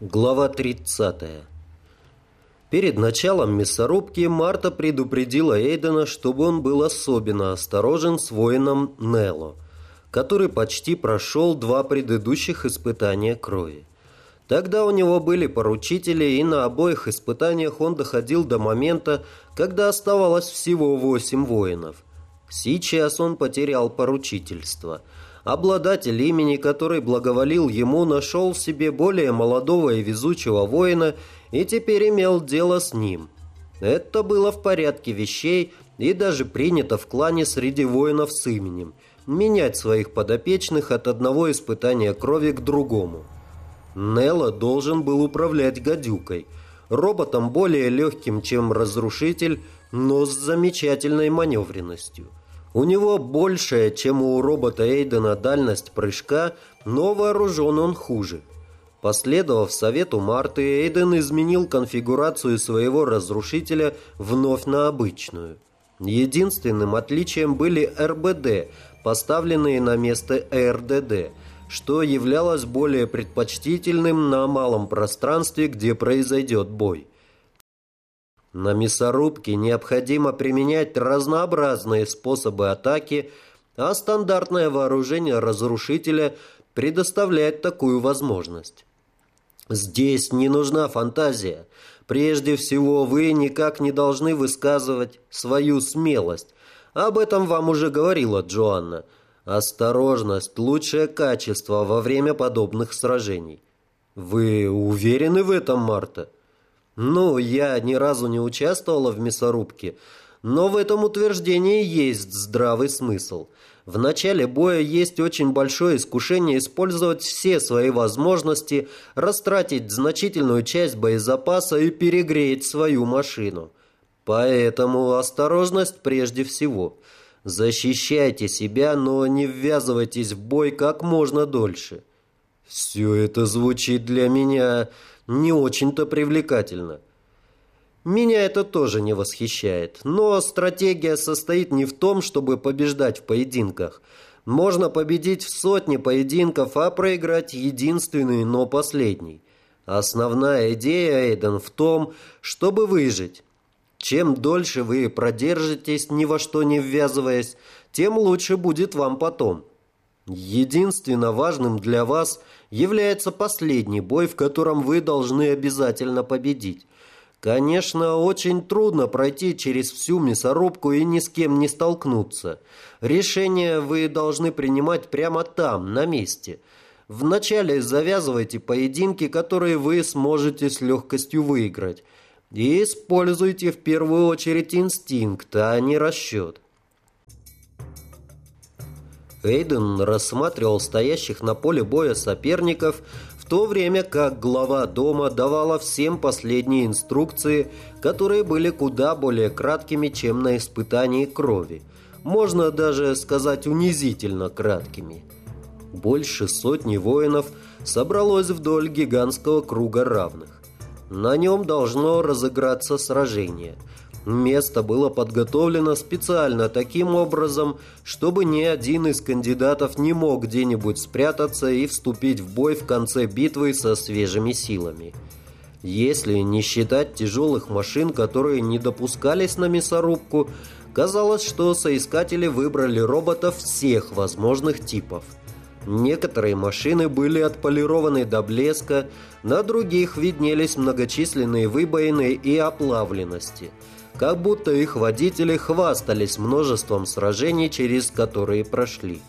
Глава 30. Перед началом мясорубки Марта предупредила Эйдена, чтобы он был особенно осторожен с воином Нелло, который почти прошел два предыдущих испытания крови. Тогда у него были поручители, и на обоих испытаниях он доходил до момента, когда оставалось всего восемь воинов. Сейчас он потерял поручительство – обладатель имени, который благоволил ему, нашел себе более молодого и везучего воина и теперь имел дело с ним. Это было в порядке вещей и даже принято в клане среди воинов с именем менять своих подопечных от одного испытания крови к другому. Нелла должен был управлять гадюкой, роботом более легким, чем разрушитель, но с замечательной маневренностью – у него большая, чем у робота Эйдена, дальность прыжка, но вооружен он хуже. Последовав совету Марты, Эйден изменил конфигурацию своего разрушителя вновь на обычную. Единственным отличием были РБД, поставленные на место РДД, что являлось более предпочтительным на малом пространстве, где произойдет бой. На мясорубке необходимо применять разнообразные способы атаки, а стандартное вооружение разрушителя предоставляет такую возможность. Здесь не нужна фантазия. Прежде всего, вы никак не должны высказывать свою смелость. Об этом вам уже говорила Джоанна. Осторожность – лучшее качество во время подобных сражений. Вы уверены в этом, Марта? Ну, я ни разу не участвовала в мясорубке, но в этом утверждении есть здравый смысл. В начале боя есть очень большое искушение использовать все свои возможности, растратить значительную часть боезапаса и перегреть свою машину. Поэтому осторожность прежде всего. Защищайте себя, но не ввязывайтесь в бой как можно дольше. Все это звучит для меня не очень-то привлекательно. Меня это тоже не восхищает, но стратегия состоит не в том, чтобы побеждать в поединках. Можно победить в сотне поединков, а проиграть единственный, но последний. Основная идея, Эйден, в том, чтобы выжить. Чем дольше вы продержитесь, ни во что не ввязываясь, тем лучше будет вам потом. Единственно важным для вас является последний бой, в котором вы должны обязательно победить. Конечно, очень трудно пройти через всю мясорубку и ни с кем не столкнуться. Решение вы должны принимать прямо там, на месте. Вначале завязывайте поединки, которые вы сможете с легкостью выиграть. И используйте в первую очередь инстинкт, а не расчет. Эйден рассматривал стоящих на поле боя соперников, в то время как глава дома давала всем последние инструкции, которые были куда более краткими, чем на испытании крови. Можно даже сказать унизительно краткими. Больше сотни воинов собралось вдоль гигантского круга равных. На нем должно разыграться сражение – Место было подготовлено специально таким образом, чтобы ни один из кандидатов не мог где-нибудь спрятаться и вступить в бой в конце битвы со свежими силами. Если не считать тяжелых машин, которые не допускались на мясорубку, казалось, что соискатели выбрали роботов всех возможных типов. Некоторые машины были отполированы до блеска, на других виднелись многочисленные выбоины и оплавленности – как будто их водители хвастались множеством сражений, через которые прошли.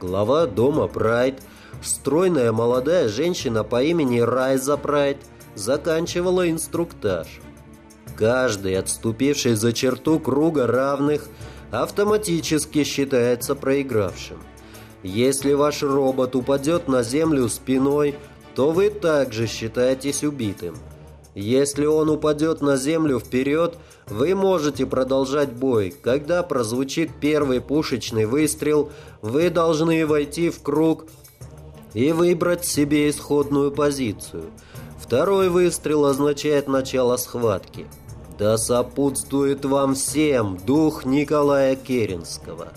Глава дома Прайд, стройная молодая женщина по имени Райза Прайд, заканчивала инструктаж. Каждый, отступивший за черту круга равных, автоматически считается проигравшим. Если ваш робот упадет на землю спиной, то вы также считаетесь убитым. Если он упадет на землю вперед, вы можете продолжать бой. Когда прозвучит первый пушечный выстрел, вы должны войти в круг и выбрать себе исходную позицию. Второй выстрел означает начало схватки. Да сопутствует вам всем дух Николая Керенского.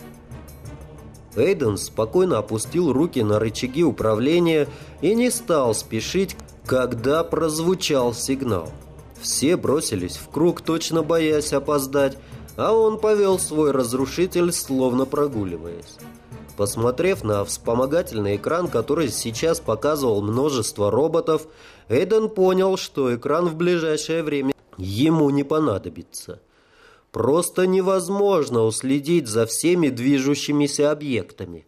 Эйден спокойно опустил руки на рычаги управления и не стал спешить когда прозвучал сигнал. Все бросились в круг, точно боясь опоздать, а он повел свой разрушитель, словно прогуливаясь. Посмотрев на вспомогательный экран, который сейчас показывал множество роботов, Эйден понял, что экран в ближайшее время ему не понадобится. Просто невозможно уследить за всеми движущимися объектами.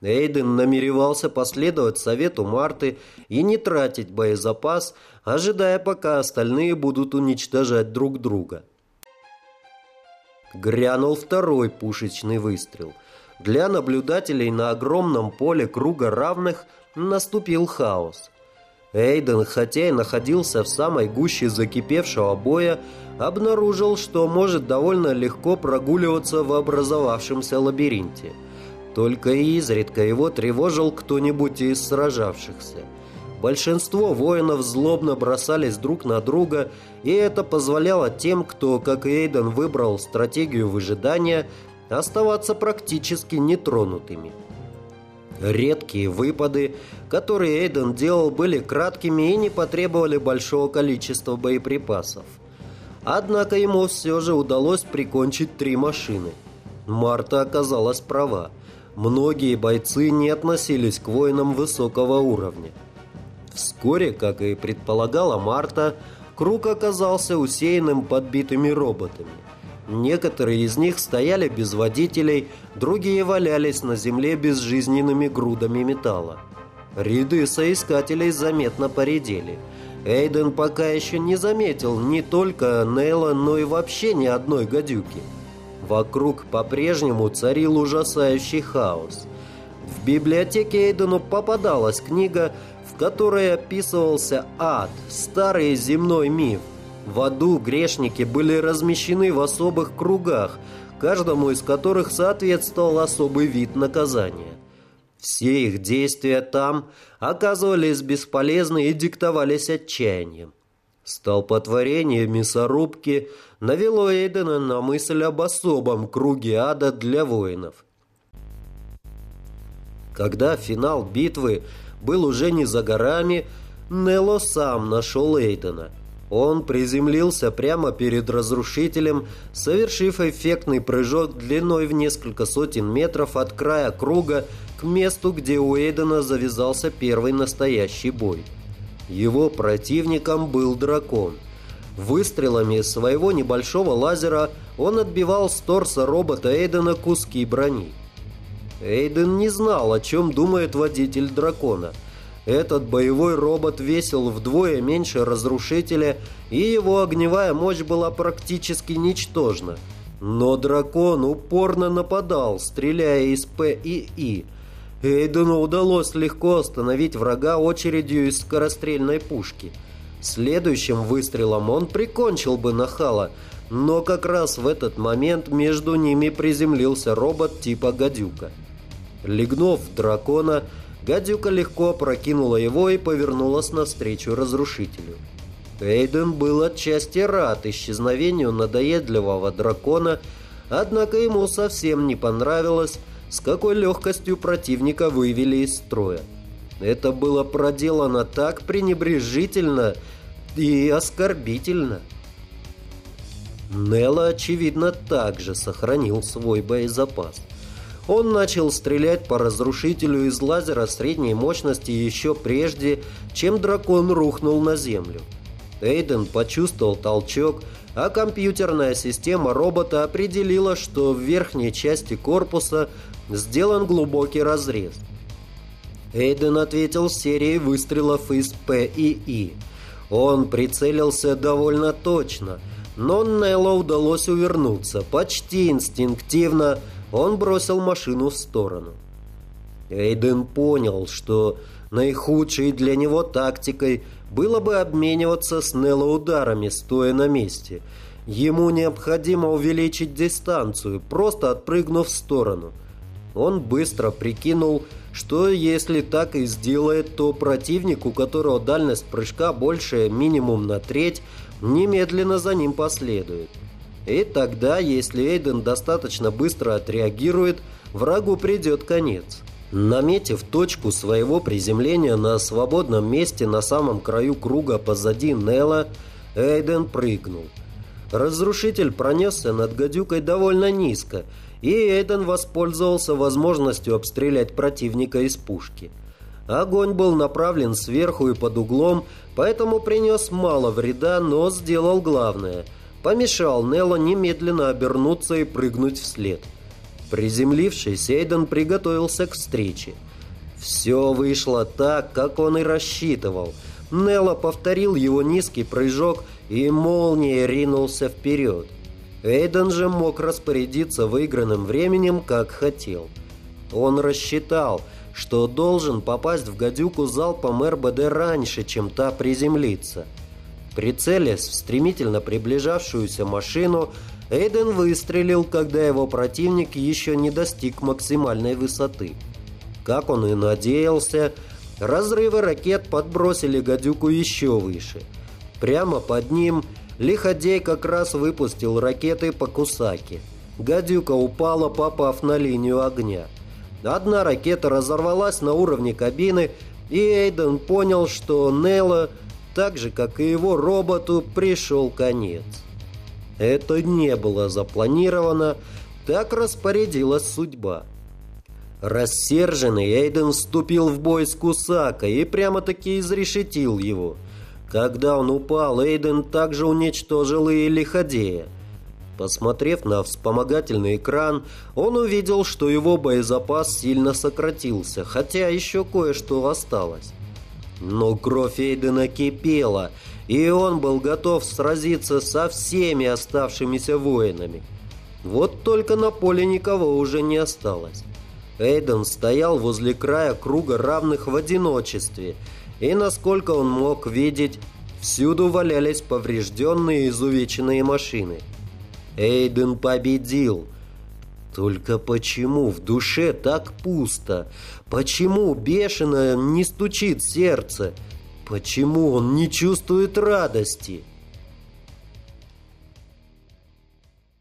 Эйден намеревался последовать совету Марты и не тратить боезапас, ожидая, пока остальные будут уничтожать друг друга. Грянул второй пушечный выстрел. Для наблюдателей на огромном поле круга равных наступил хаос. Эйден, хотя и находился в самой гуще закипевшего боя, обнаружил, что может довольно легко прогуливаться в образовавшемся лабиринте. Только изредка его тревожил кто-нибудь из сражавшихся. Большинство воинов злобно бросались друг на друга, и это позволяло тем, кто, как и Эйден, выбрал стратегию выжидания, оставаться практически нетронутыми. Редкие выпады, которые Эйден делал, были краткими и не потребовали большого количества боеприпасов. Однако ему все же удалось прикончить три машины. Марта оказалась права. Многие бойцы не относились к воинам высокого уровня. Вскоре, как и предполагала Марта, круг оказался усеянным подбитыми роботами. Некоторые из них стояли без водителей, другие валялись на земле безжизненными грудами металла. Ряды соискателей заметно поредели. Эйден пока еще не заметил не только Нейла, но и вообще ни одной гадюки. Вокруг по-прежнему царил ужасающий хаос. В библиотеке Эйдену попадалась книга, которой описывался ад, старый земной миф. В аду грешники были размещены в особых кругах, каждому из которых соответствовал особый вид наказания. Все их действия там оказывались бесполезны и диктовались отчаянием. Столпотворение мясорубки навело Эйдена на мысль об особом круге ада для воинов. Когда финал битвы был уже не за горами, Нелло сам нашел Эйдена. Он приземлился прямо перед разрушителем, совершив эффектный прыжок длиной в несколько сотен метров от края круга к месту, где у Эйдена завязался первый настоящий бой. Его противником был дракон. Выстрелами своего небольшого лазера он отбивал с торса робота Эйдена куски брони. Эйден не знал, о чем думает водитель дракона. Этот боевой робот весил вдвое меньше разрушителя, и его огневая мощь была практически ничтожна. Но дракон упорно нападал, стреляя из ПИИ. Эйдену удалось легко остановить врага очередью из скорострельной пушки. Следующим выстрелом он прикончил бы нахала, но как раз в этот момент между ними приземлился робот типа «Гадюка». Легнув дракона, гадюка легко прокинула его и повернулась навстречу разрушителю. Эйден был отчасти рад исчезновению надоедливого дракона, однако ему совсем не понравилось, с какой легкостью противника вывели из строя. Это было проделано так пренебрежительно и оскорбительно. Нелла, очевидно, также сохранил свой боезапас. Он начал стрелять по разрушителю из лазера средней мощности еще прежде, чем дракон рухнул на землю. Эйден почувствовал толчок, а компьютерная система робота определила, что в верхней части корпуса сделан глубокий разрез. Эйден ответил серией выстрелов из ПИИ. Он прицелился довольно точно, но Нелло удалось увернуться почти инстинктивно, он бросил машину в сторону. Эйден понял, что наихудшей для него тактикой было бы обмениваться с Нелло ударами, стоя на месте. Ему необходимо увеличить дистанцию, просто отпрыгнув в сторону. Он быстро прикинул, что если так и сделает, то противник, у которого дальность прыжка больше минимум на треть, немедленно за ним последует. И тогда, если Эйден достаточно быстро отреагирует, врагу придет конец. Наметив точку своего приземления на свободном месте на самом краю круга позади Нелла, Эйден прыгнул. Разрушитель пронесся над гадюкой довольно низко, и Эйден воспользовался возможностью обстрелять противника из пушки. Огонь был направлен сверху и под углом, поэтому принес мало вреда, но сделал главное. Помешал Нелло немедленно обернуться и прыгнуть вслед. Приземлившись, Эйден приготовился к встрече. Все вышло так, как он и рассчитывал. Нелло повторил его низкий прыжок и молнией ринулся вперед. Эйден же мог распорядиться выигранным временем, как хотел. Он рассчитал, что должен попасть в гадюку залпом РБД раньше, чем та приземлится. Прицелясь в стремительно приближавшуюся машину, Эйден выстрелил, когда его противник еще не достиг максимальной высоты. Как он и надеялся, разрывы ракет подбросили гадюку еще выше. Прямо под ним Лиходей как раз выпустил ракеты по Кусаке. Гадюка упала, попав на линию огня. Одна ракета разорвалась на уровне кабины, и Эйден понял, что Нелла, так же как и его роботу, пришел конец. Это не было запланировано, так распорядилась судьба. Рассерженный Эйден вступил в бой с Кусакой и прямо-таки изрешетил его. Когда он упал, Эйден также уничтожил и Лиходея. Посмотрев на вспомогательный экран, он увидел, что его боезапас сильно сократился, хотя еще кое-что осталось. Но кровь Эйдена кипела, и он был готов сразиться со всеми оставшимися воинами. Вот только на поле никого уже не осталось. Эйден стоял возле края круга равных в одиночестве, и, насколько он мог видеть, всюду валялись поврежденные и изувеченные машины. Эйден победил. Только почему в душе так пусто? Почему бешено не стучит сердце? Почему он не чувствует радости?»